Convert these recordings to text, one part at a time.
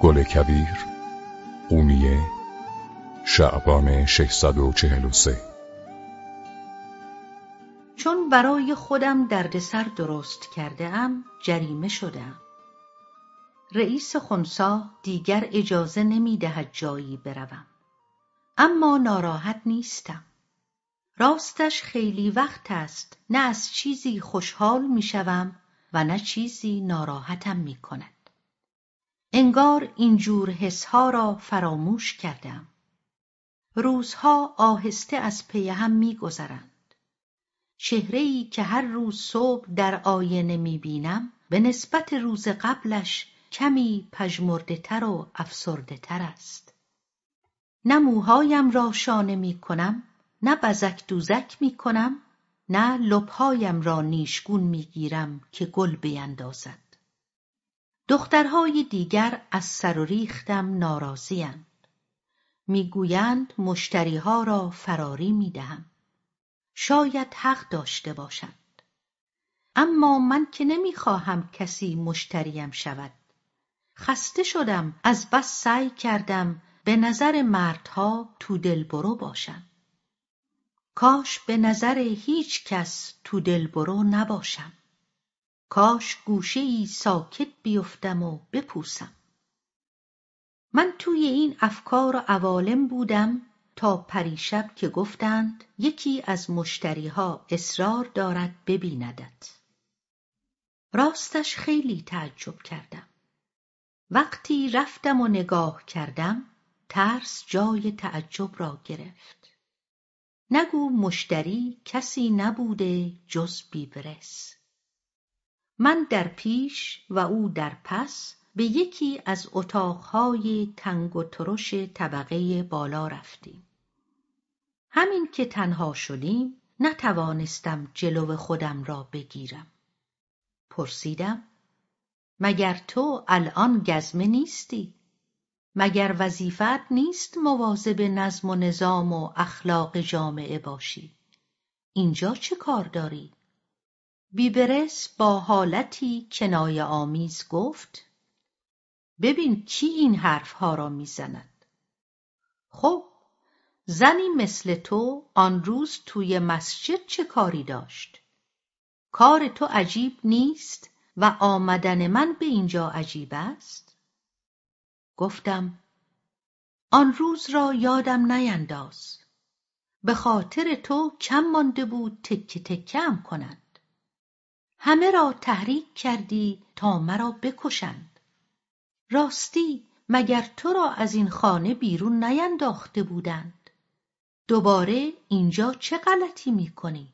گل کبیر قونیه شعبان 643 چون برای خودم دردسر درست کرده ام جریمه شدم رئیس خونسا دیگر اجازه نمی دهد جایی بروم. اما ناراحت نیستم. راستش خیلی وقت است نه از چیزی خوشحال می‌شوم و نه چیزی ناراحتم می کند. انگار اینجور حسها را فراموش کردم. روزها آهسته از پی هم میگذرند. چهرهای که هر روز صبح در آینه می‌بینم به نسبت روز قبلش کمی پژمرده تر و افسرده تر است. نه موهایم را شانه می کنم نه بزک دوزک می کنم نه لبهایم را نیشگون می گیرم که گل بیندازد. دخترهای دیگر از سر و ریختم ناراضیند. می‌گویند مشتریها را فراری می‌دهم. شاید حق داشته باشند. اما من که نمی‌خواهم کسی مشتریم شود. خسته شدم از بس سعی کردم به نظر مردها تو دلبرو باشم. کاش به نظر هیچ کس تو دلبرو نباشم. کاش گوشه ای ساکت بیفتم و بپوسم. من توی این افکار و عوالم بودم تا پریشب که گفتند یکی از مشتریها اصرار دارد ببیندت. راستش خیلی تعجب کردم. وقتی رفتم و نگاه کردم ترس جای تعجب را گرفت نگو مشتری کسی نبوده جز بیبرس من در پیش و او در پس به یکی از اتاقهای تنگ و ترش طبقه بالا رفتیم. همین که تنها شدیم نتوانستم جلو خودم را بگیرم. پرسیدم مگر تو الان گزمه نیستی؟ مگر وظیفت نیست مواظب نظم و نظام و اخلاق جامعه باشی؟ اینجا چه کار داری؟ بیبرس با حالتی کنایه آمیز گفت ببین کی این حرفها را می‌زند. خب زنی مثل تو آن روز توی مسجد چه کاری داشت؟ کار تو عجیب نیست و آمدن من به اینجا عجیب است؟ گفتم آن روز را یادم نینداز. به خاطر تو کم مانده بود تکه تکم کنند. همه را تحریک کردی تا مرا بکشند. راستی مگر تو را از این خانه بیرون نینداخته بودند؟ دوباره اینجا چه غلطی می‌کنی؟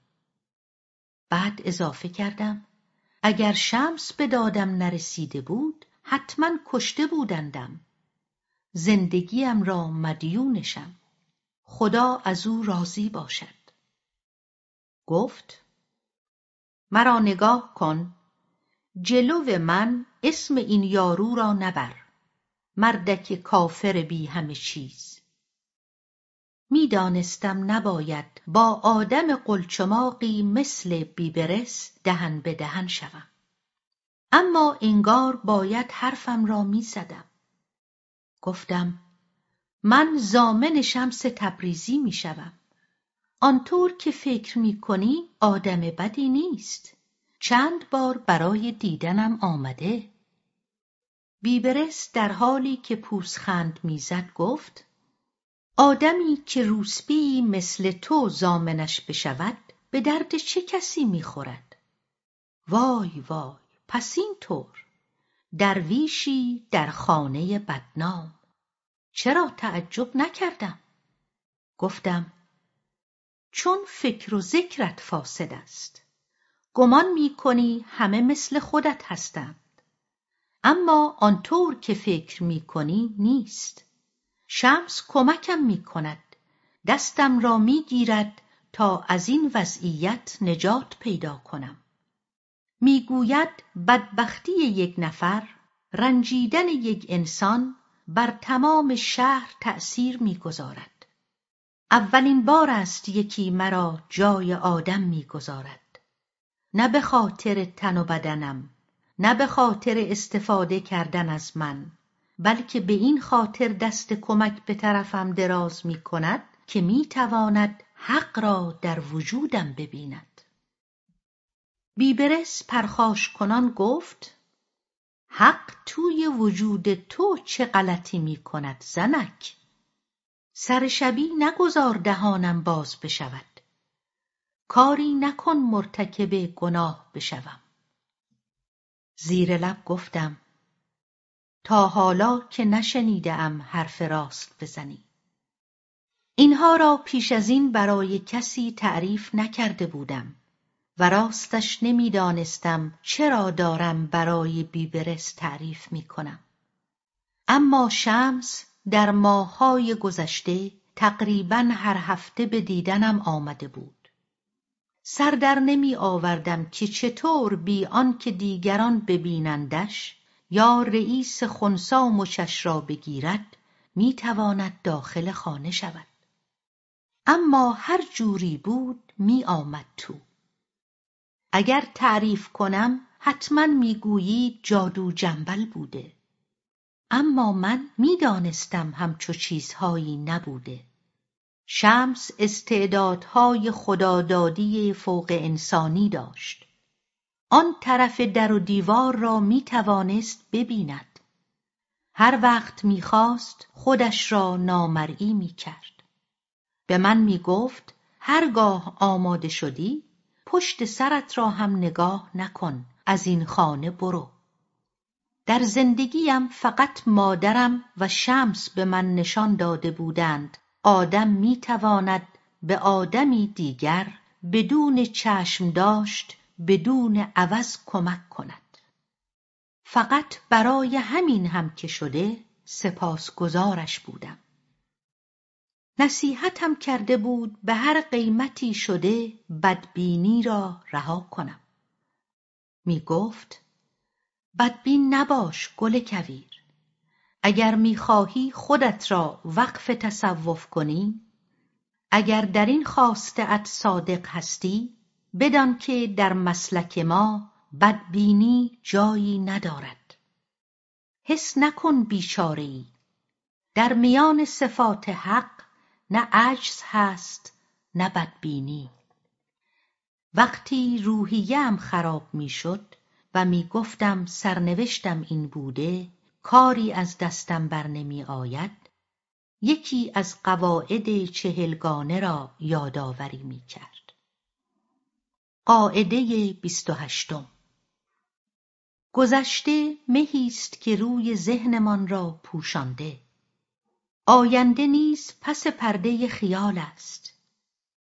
بعد اضافه کردم اگر شمس به دادم نرسیده بود حتما کشته بودندم. زندگیم را مدیونشم خدا از او راضی باشد. گفت مرا نگاه کن. جلو من اسم این یارو را نبر. مردک کافر بی همه چیز. می‌دانستم نباید با آدم قلچماقی مثل بیبرس دهن به دهن شوم. اما انگار باید حرفم را می‌زدم. گفتم من زامن شمس تبریزی می‌شوم. آنطور که فکر می‌کنی آدم بدی نیست. چند بار برای دیدنم آمده. بیبرس در حالی که پوزخند می‌زد گفت آدمی که روسبی مثل تو زامنش بشود به درد چه کسی می‌خورد؟ وای وای پس اینطور. درویشی در خانه بدنام. چرا تعجب نکردم؟ گفتم چون فکر و ذکرت فاسد است. گمان می‌کنی همه مثل خودت هستند. اما آنطور که فکر می‌کنی نیست. شمس کمکم می‌کند. دستم را می‌گیرد تا از این وضعیت نجات پیدا کنم. می‌گوید بدبختی یک نفر رنجیدن یک انسان بر تمام شهر تأثیر می‌گذارد. اولین بار است یکی مرا جای آدم می‌گذارد. نه به خاطر تن و بدنم نه به خاطر استفاده کردن از من بلکه به این خاطر دست کمک به طرفم دراز می کند که می تواند حق را در وجودم ببیند. بیبرس پرخاش کنان گفت حق توی وجود تو چه غلطی می کند زنک؟ سر شبی نگذار دهانم باز بشود. کاری نکن مرتکب گناه بشوم. زیر لب گفتم تا حالا که نشنیده ام حرف راست بزنی. اینها را پیش از این برای کسی تعریف نکرده بودم و راستش نمی‌دانستم چرا دارم برای بیبرس تعریف می کنم. اما شمس در ماههای گذشته تقریبا هر هفته به دیدنم آمده بود. سر در نمی آوردم که چطور بی که دیگران ببینندش یا رئیس خونسا مشش را بگیرد می‌تواند داخل خانه شود. اما هر جوری بود می آمد تو. اگر تعریف کنم حتما می‌گویی جادو جنبل بوده اما من می‌دانستم همچو چیزهایی نبوده. شمس استعدادهای خدادادی فوق انسانی داشت. آن طرف در و دیوار را می توانست ببیند. هر وقت می‌خواست خودش را نامرئی می کرد به من می گفت هرگاه آماده شدی پشت سرت را هم نگاه نکن از این خانه برو. در زندگیم فقط مادرم و شمس به من نشان داده بودند. آدم می‌تواند به آدمی دیگر بدون چشم داشت بدون عوض کمک کند. فقط برای همین هم که شده سپاسگزارش بودم. نصیحتم کرده بود به هر قیمتی شده بدبینی را رها کنم. می گفت بدبین نباش گل کویر. اگر می‌خواهی خودت را وقف تصوف کنی اگر در این خواسته صادق هستی بدان که در مسلک ما بدبینی جایی ندارد. حس نکن بیچاره در میان صفات حق نه عجز هست نه بدبینی. وقتی روحیم خراب می‌شد و می‌گفتم سرنوشتم این بوده کاری از دستم بر نمی آید. یکی از قواعد چهلگانه را یادآوری می کرد. قاعده بیست و هشتم. گذشته مهیست که روی ذهنمان را پوشانده. آینده نیز پس پرده خیال است.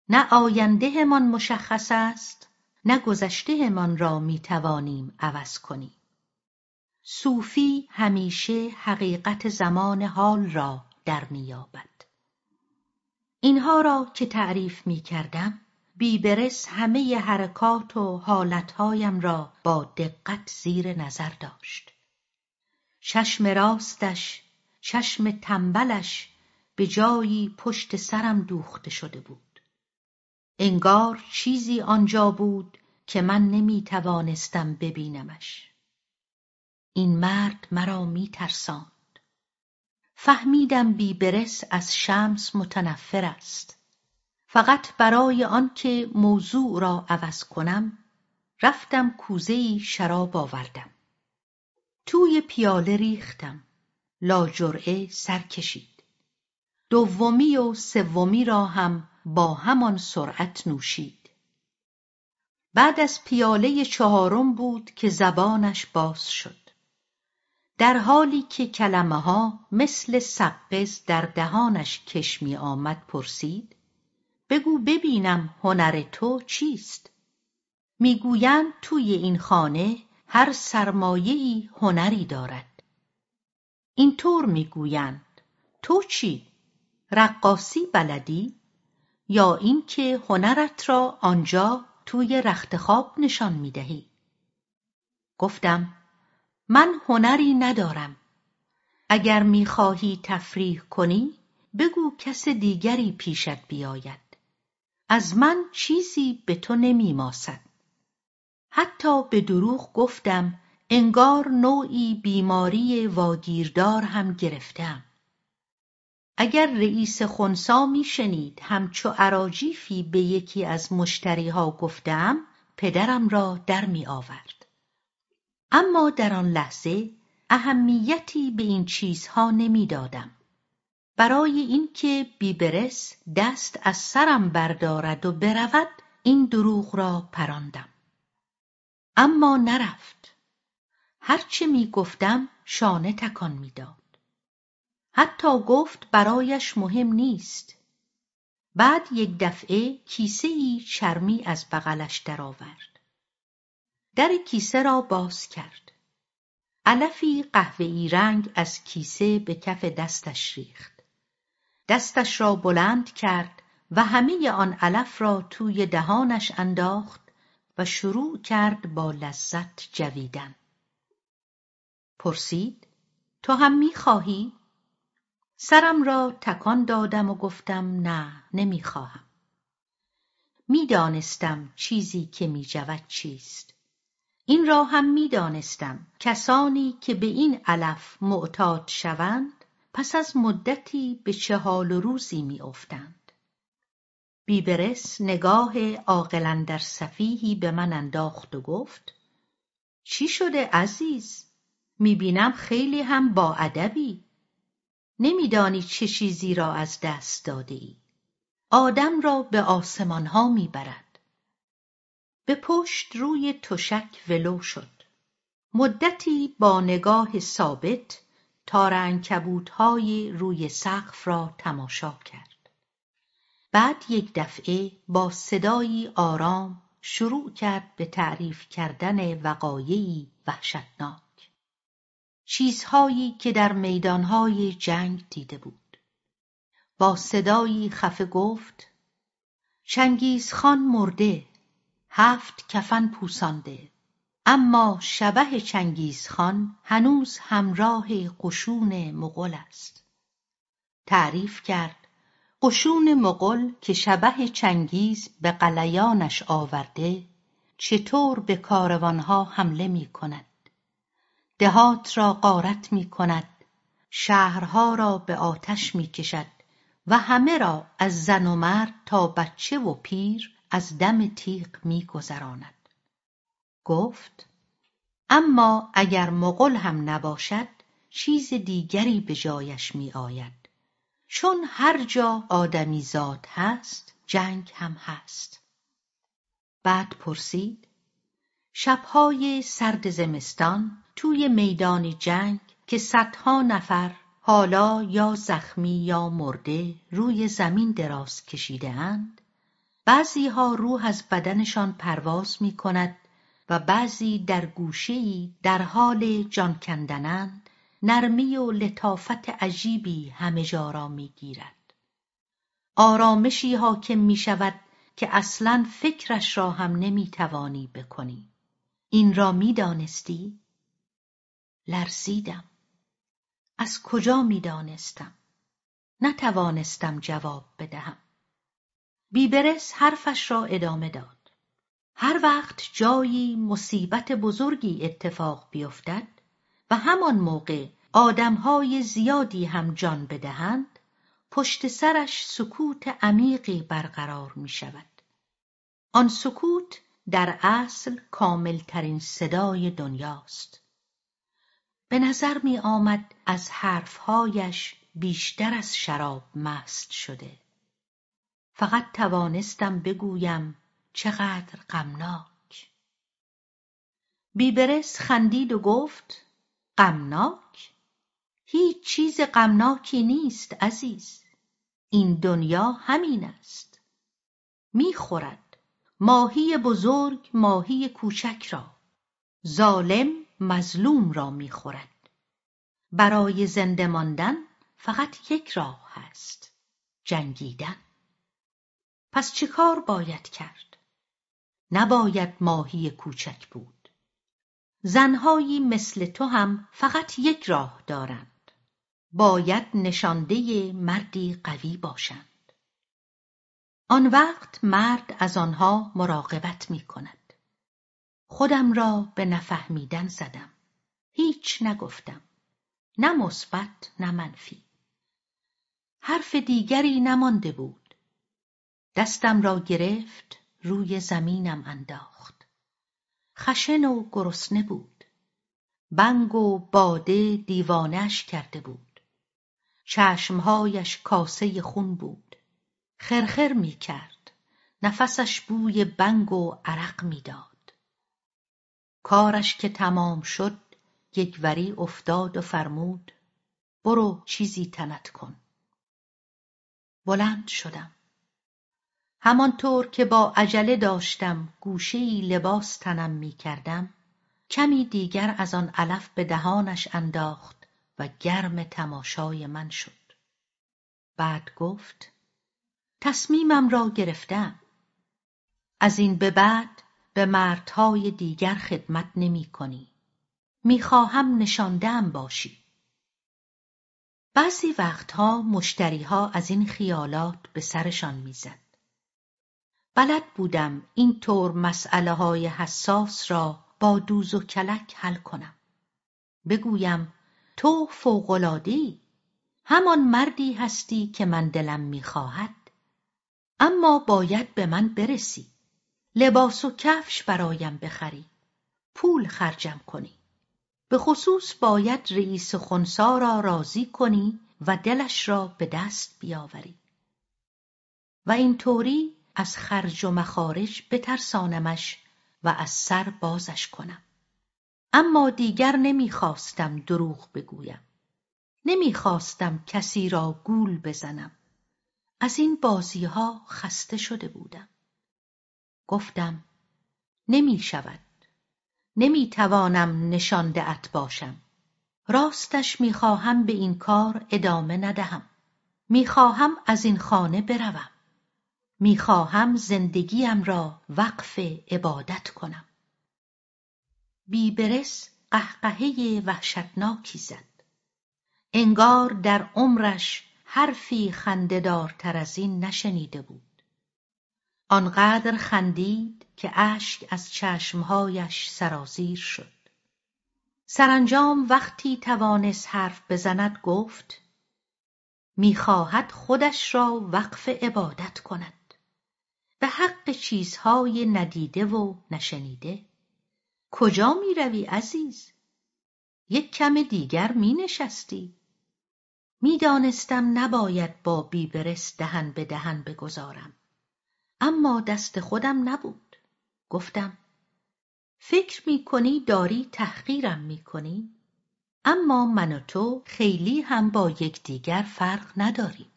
نه آیندهمان مشخص است نه گذشتهمان را می‌توانیم عوض کنیم. صوفی همیشه حقیقت زمان حال را در مییابد اینها را که تعریف می‌کردم بیبرس همه حرکات و حالتهایم را با دقت زیر نظر داشت. چشم راستش چشم تنبلش به جایی پشت سرم دوخته شده بود. انگار چیزی آنجا بود که من نمی توانستم ببینمش. این مرد مرا می ترساند فهمیدم بیبرس از شمس متنفر است. فقط برای آنکه موضوع را عوض کنم رفتم کوزهای شراب آوردم. توی پیاله ریختم. لاجرعه سر کشید. دومی و سومی را هم با همان سرعت نوشید. بعد از پیاله چهارم بود که زبانش باز شد. در حالی که کلمه ها مثل سقز در دهانش کش می آمد پرسید بگو ببینم هنر تو چیست؟ می‌گویند توی این خانه هر سرمایهای هنری دارد. اینطور می‌گویند تو چی؟ رقاصی بلدی؟ یا اینکه هنرت را آنجا توی رختخواب نشان می‌دهی. گفتم من هنری ندارم. اگر می‌خواهی تفریح کنی بگو کس دیگری پیشت بیاید. از من چیزی به تو نمیماسد. حتی به دروغ گفتم انگار نوعی بیماری واگیردار هم گرفتم. اگر رئیس خونسا میشنید همچو عراجیفی به یکی از مشتریها گفتم پدرم را در می آورد. اما در آن لحظه اهمیتی به این چیزها نمی‌دادم. برای اینکه بیبرس دست از سرم بردارد و برود این دروغ را پراندم. اما نرفت. هرچه می گفتم شانه تکان می‌داد. حتی گفت برایش مهم نیست. بعد یک دفعه کیسه ای چرمی از بغلش درآورد. در کیسه را باز کرد. علفی قهوه‌ای رنگ از کیسه به کف دستش ریخت. دستش را بلند کرد و همه آن علف را توی دهانش انداخت و شروع کرد با لذت جویدن. پرسید تو هم می‌خواهی؟ سرم را تکان دادم و گفتم نه نمی‌خواهم. می‌دانستم چیزی که میجود چیست. این را هم می‌دانستم کسانی که به این علف معتاد شوند پس از مدتی به چه حال و روزی میافتند. بیبرس نگاه عاقلا در صفیحی به من انداخت و گفت چی شده عزیز؟ می‌بینم خیلی هم با ادبی. نمیدانی چه چیزی را از دست داده ای. آدم را به آسمان ها می‌برد. به پشت روی تشک ولو شد. مدتی با نگاه ثابت تار های روی سقف را تماشا کرد. بعد یک دفعه با صدایی آرام شروع کرد به تعریف کردن وقایعی وحشتناک. چیزهایی که در میدانهای جنگ دیده بود. با صدایی خفه گفت چنگیزخان مرده هفت کفن پوسانده اما شبه چنگیزخان هنوز همراه قشون مغل است. تعریف کرد قشون مغل که شبه چنگیز به قلیانش آورده چطور به کاروانها حمله می کند دهات را غارت می کند شهرها را به آتش می کشد و همه را از زن و مرد تا بچه و پیر از دم تیغ می گذراند. گفت اما اگر مغل هم نباشد چیز دیگری به جایش می آید چون هر جا آدمی زاد هست جنگ هم هست. بعد پرسید شبهای سرد زمستان توی میدان جنگ که صدها نفر حالا یا زخمی یا مرده روی زمین دراز کشیده اند بعضی ها روح از بدنشان پرواز می کند و بعضی در گوشه‌ای در حال جان کندنند نرمی و لطافت عجیبی همه جا را می گیرد. آرامشی حاکم می شود که اصلا فکرش را هم نمی توانی بکنی. این را می دانستی؟ لرزیدم. از کجا می دانستم؟ نتوانستم جواب بدهم. بیبرس حرفش را ادامه داد. هر وقت جایی مصیبت بزرگی اتفاق بیفتد و همان موقع آدمهای زیادی هم جان بدهند پشت سرش سکوت عمیقی برقرار می شود. آن سکوت در اصل کاملترین صدای دنیاست. به نظر می آمد از حرفهایش بیشتر از شراب مست شده. فقط توانستم بگویم چقدر غمناک. بیبرس خندید و گفت غمناک؟ هیچ چیز غمناکی نیست عزیز. این دنیا همین است. می‌خورد ماهی بزرگ ماهی کوچک را. ظالم مظلوم را می‌خورد. برای زنده ماندن فقط یک راه هست جنگیدن. پس چه کار باید کرد؟ نباید ماهی کوچک بود. زنهایی مثل تو هم فقط یک راه دارند. باید نشانده مردی قوی باشند. آن وقت مرد از آنها مراقبت می کند خودم را به نفهمیدن زدم. هیچ نگفتم. نه مثبت نه منفی. حرف دیگری نمانده بود. دستم را گرفت روی زمینم انداخت. خشن و گرسنه بود. بنگ و باده دیوانش کرده بود. چشمهایش کاسه خون بود. خرخر می کرد نفسش بوی بنگ و عرق می‌داد. کارش که تمام شد یکوری افتاد و فرمود برو چیزی تنت کن. بلند شدم. همانطور که با عجله داشتم گوشهای لباس تنم می کردم کمی دیگر از آن علف به دهانش انداخت و گرم تماشای من شد. بعد گفت تصمیمم را گرفتم. از این به بعد به مردهای دیگر خدمت نمی کنی. می‌خواهم نشاندهام باشی. بعضی وقتها مشتریها از این خیالات به سرشان می‌زد بلد بودم این طور مسئله های حساس را با دوز و کلک حل کنم. بگویم تو فوقلادی همان مردی هستی که من دلم می‌خواهد. اما باید به من برسی. لباس و کفش برایم بخری. پول خرجم کنی. به خصوص باید رئیس خونسا را راضی کنی و دلش را به دست بیاوری. و اینطوری از خرج و مخارج بترسانمش و از سر بازش کنم. اما دیگر نمی‌خواستم دروغ بگویم. نمی‌خواستم کسی را گول بزنم. از این بازیها خسته شده بودم. گفتم نمی شود. نمی توانم نشانده ات باشم. راستش می‌خواهم به این کار ادامه ندهم. می‌خواهم از این خانه بروم. می‌خواهم زندگیم را وقف عبادت کنم. بیبرس قهقهه وحشتناکی زد. انگار در عمرش حرفی خندهدارتر از این نشنیده بود. آنقدر خندید که اشک از چشمهایش سرازیر شد. سرانجام وقتی توانست حرف بزند گفت می‌خواهد خودش را وقف عبادت کند. به حق چیزهای ندیده و نشنیده. کجا می‌روی عزیز؟ یک کم دیگر مینشستی. می‌دانستم نباید با بیبرس دهن به دهن بگذارم. اما دست خودم نبود. گفتم فکر می‌کنی داری تحقیرم می‌کنی؟ اما من و تو خیلی هم با یکدیگر فرق نداریم.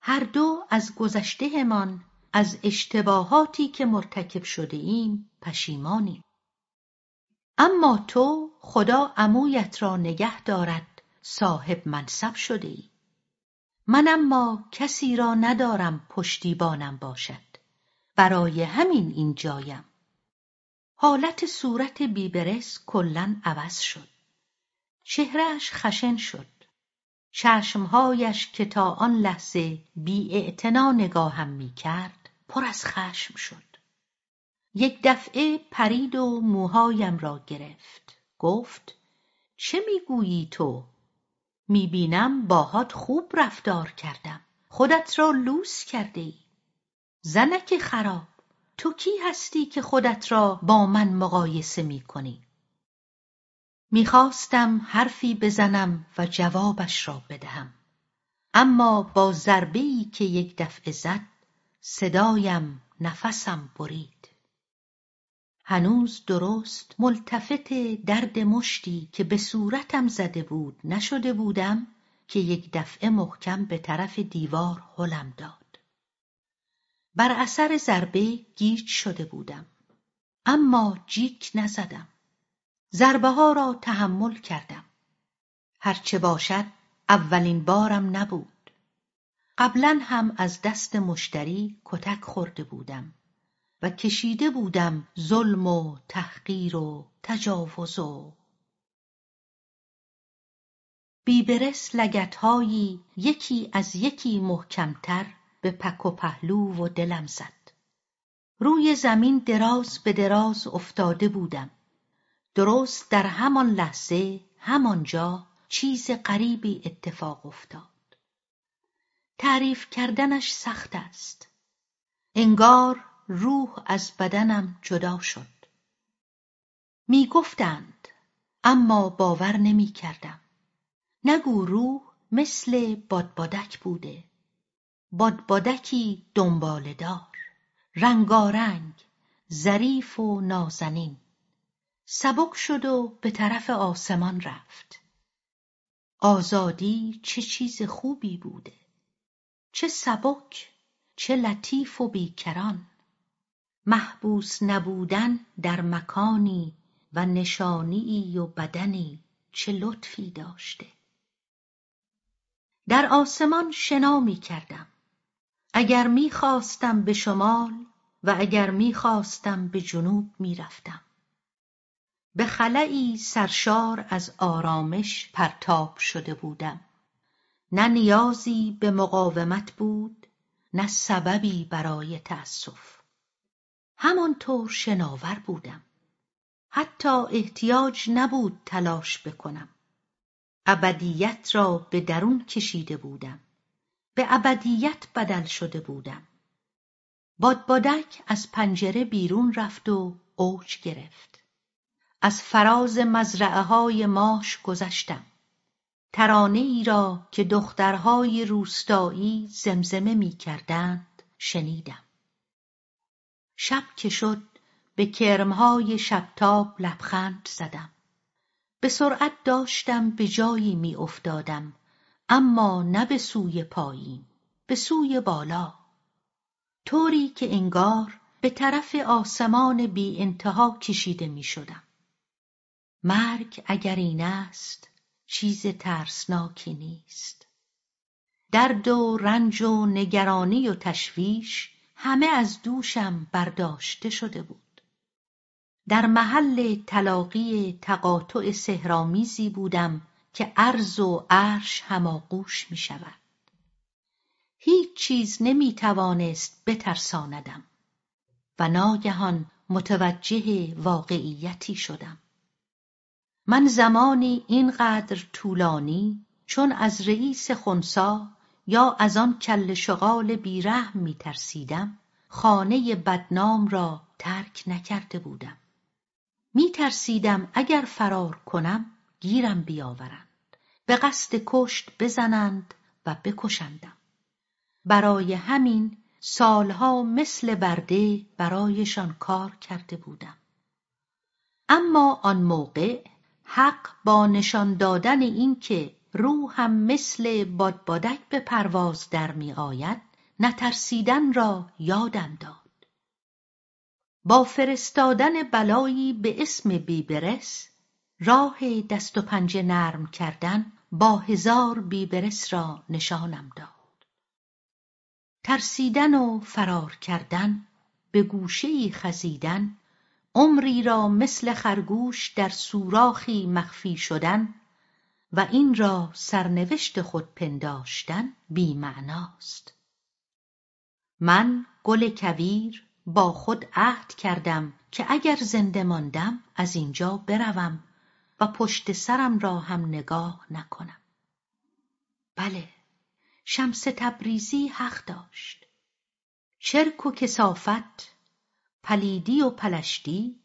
هر دو از گذشتهمان از اشتباهاتی که مرتکب شده ایم پشیمانیم. اما تو خدا عمویت را نگه دارد صاحب منصب شده ای من اما کسی را ندارم پشتیبانم باشد. برای همین اینجایم. حالت صورت بیبرس کلا عوض شد. چهرهش خشن شد. چشمهایش که تا آن لحظه بی نگاهم می کرد پر از خشم شد. یک دفعه پرید و موهایم را گرفت. گفت چه می‌گویی تو؟ می‌بینم باهات خوب رفتار کردم. خودت را لوس کرده ای زنک خراب تو کی هستی که خودت را با من مقایسه می کنی؟ می‌خواستم حرفی بزنم و جوابش را بدهم. اما با ضربهای که یک دفعه زد صدایم نفسم برید. هنوز درست ملتفت درد مشتی که به صورتم زده بود نشده بودم که یک دفعه محکم به طرف دیوار هلم داد. بر اثر ضربه گیج شده بودم. اما جیک نزدم. ضربه ها را تحمل کردم. هرچه باشد اولین بارم نبود. قبلا هم از دست مشتری کتک خورده بودم و کشیده بودم ظلم و تحقیر و تجاوز و بیبرس لگتهایی یکی از یکی محکمتر به پک و پهلو و دلم زد. روی زمین دراز به دراز افتاده بودم. درست در همان لحظه همانجا چیز غریبی اتفاق افتاد. تعریف کردنش سخت است. انگار روح از بدنم جدا شد. می گفتند اما باور نمی کردم. نگو روح مثل بادبادک بوده. بادبادکی دنبالهدار رنگارنگ ظریف و نازنین. سبک شد و به طرف آسمان رفت. آزادی چه چیز خوبی بوده. چه سبک چه لطیف و بیکران. محبوس نبودن در مکانی و نشانیی و بدنی چه لطفی داشته. در آسمان شنا می کردم اگر می خواستم به شمال و اگر می خواستم به جنوب می رفتم به خلایی سرشار از آرامش پرتاب شده بودم. نه نیازی به مقاومت بود نه سببی برای تأسف. همانطور شناور بودم. حتی احتیاج نبود تلاش بکنم. ابدیت را به درون کشیده بودم. به ابدیت بدل شده بودم. بادبادک از پنجره بیرون رفت و اوج گرفت. از فراز مزرعه های ماش گذشتم. ترانه ای را که دخترهای روستایی زمزمه می کردند شنیدم. شب که شد به کرمهای شبتاب لبخند زدم. به سرعت داشتم به جایی می افتادم اما نه به سوی پایین به سوی بالا. طوری که انگار به طرف آسمان بی انتها کشیده می شدم. مرگ اگر این است چیز ترسناکی نیست. درد و رنج و نگرانی و تشویش همه از دوشم برداشته شده بود. در محل تلاقی تقاطع سهرامیزی بودم که عرض و عرش هماغوش می شود. هیچ چیز نمی توانست بترساندم و ناگهان متوجه واقعیتی شدم. من زمانی اینقدر طولانی چون از رئیس خنسا یا از آن کله شغال بیرحم می ترسیدم خانه بدنام را ترک نکرده بودم. می ترسیدم اگر فرار کنم گیرم بیاورند. به قصد کشت بزنند و بکشندم. برای همین سالها مثل برده برایشان کار کرده بودم. اما آن موقع حق با نشان دادن اینکه روحم مثل بادبادک به پرواز در می آید نترسیدن را یادم داد. با فرستادن بلایی به اسم بیبرس راه دست و پنجه نرم کردن با هزار بیبرس را نشانم داد. ترسیدن و فرار کردن به گوشهای خزیدن عمری را مثل خرگوش در سوراخی مخفی شدن و این را سرنوشت خود پنداشتن بیمعناست. من گل کویر با خود عهد کردم که اگر زنده ماندم از اینجا بروم. و پشت سرم را هم نگاه نکنم. بله شمس تبریزی حق داشت. چرک و کثافت پلیدی و پلشتی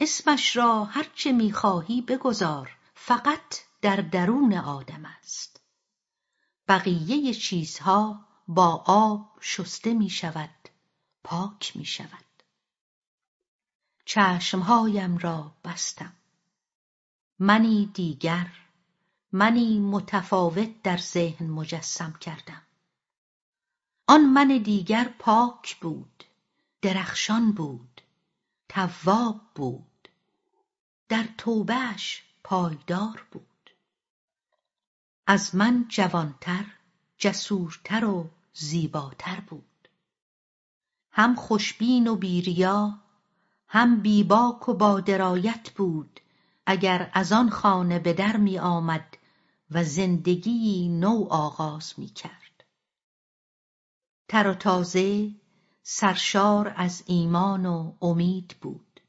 اسمش را هرچه می‌خواهی بگذار فقط در درون آدم است. بقیه چیزها با آب شسته می شود پاک می شود چشمهایم را بستم. منی دیگر منی متفاوت در ذهن مجسم کردم. آن من دیگر پاک بود درخشان بود تواب بود در توبهش پایدار بود. از من جوانتر جسورتر و زیباتر بود. هم خوشبین و بیریا هم بیباک و با درایت بود. اگر از آن خانه به در می آمد و زندگی نو آغاز می کرد. تر و تازه سرشار از ایمان و امید بود.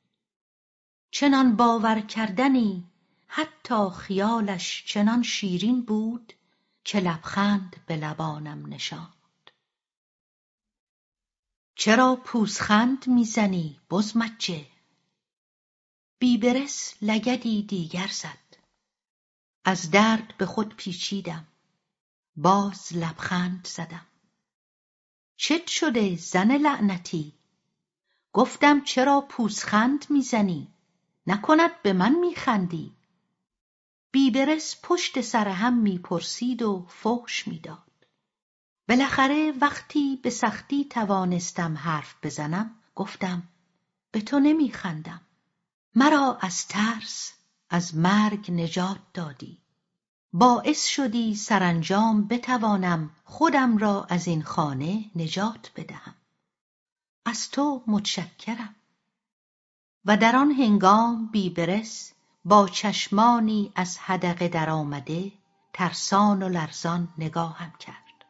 چنان باور کردنی حتی خیالش چنان شیرین بود که لبخند به لبانم نشاند. چرا پوزخند می‌زنی بزمجه بیبرس لگدی دیگر زد. از درد به خود پیچیدم. باز لبخند زدم. چت شده زن لعنتی؟ گفتم چرا پوزخند می‌زنی؟ نکند به من میخندی؟ بیبرس پشت سر هم می‌پرسید و فحش می‌داد. بالاخره وقتی به سختی توانستم حرف بزنم گفتم به تو نمیخندم. مرا از ترس از مرگ نجات دادی. باعث شدی سرانجام بتوانم خودم را از این خانه نجات بدهم. از تو متشکرم. و در آن هنگام بیبرس با چشمانی از حدقه درآمده ترسان و لرزان نگاهم کرد.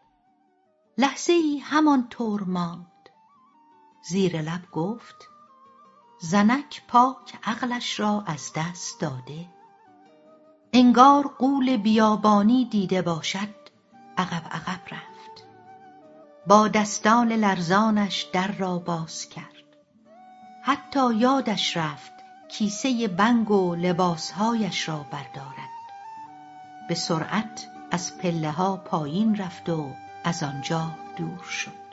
لحظه ای همانطور ماند. زیر لب گفت زنک پاک عقلش را از دست داده. انگار غول بیابانی دیده باشد عقب عقب رفت. با دستان لرزانش در را باز کرد. حتی یادش رفت کیسه بنگ و لباسهایش را بردارد. به سرعت از پله ها پایین رفت و از آنجا دور شد.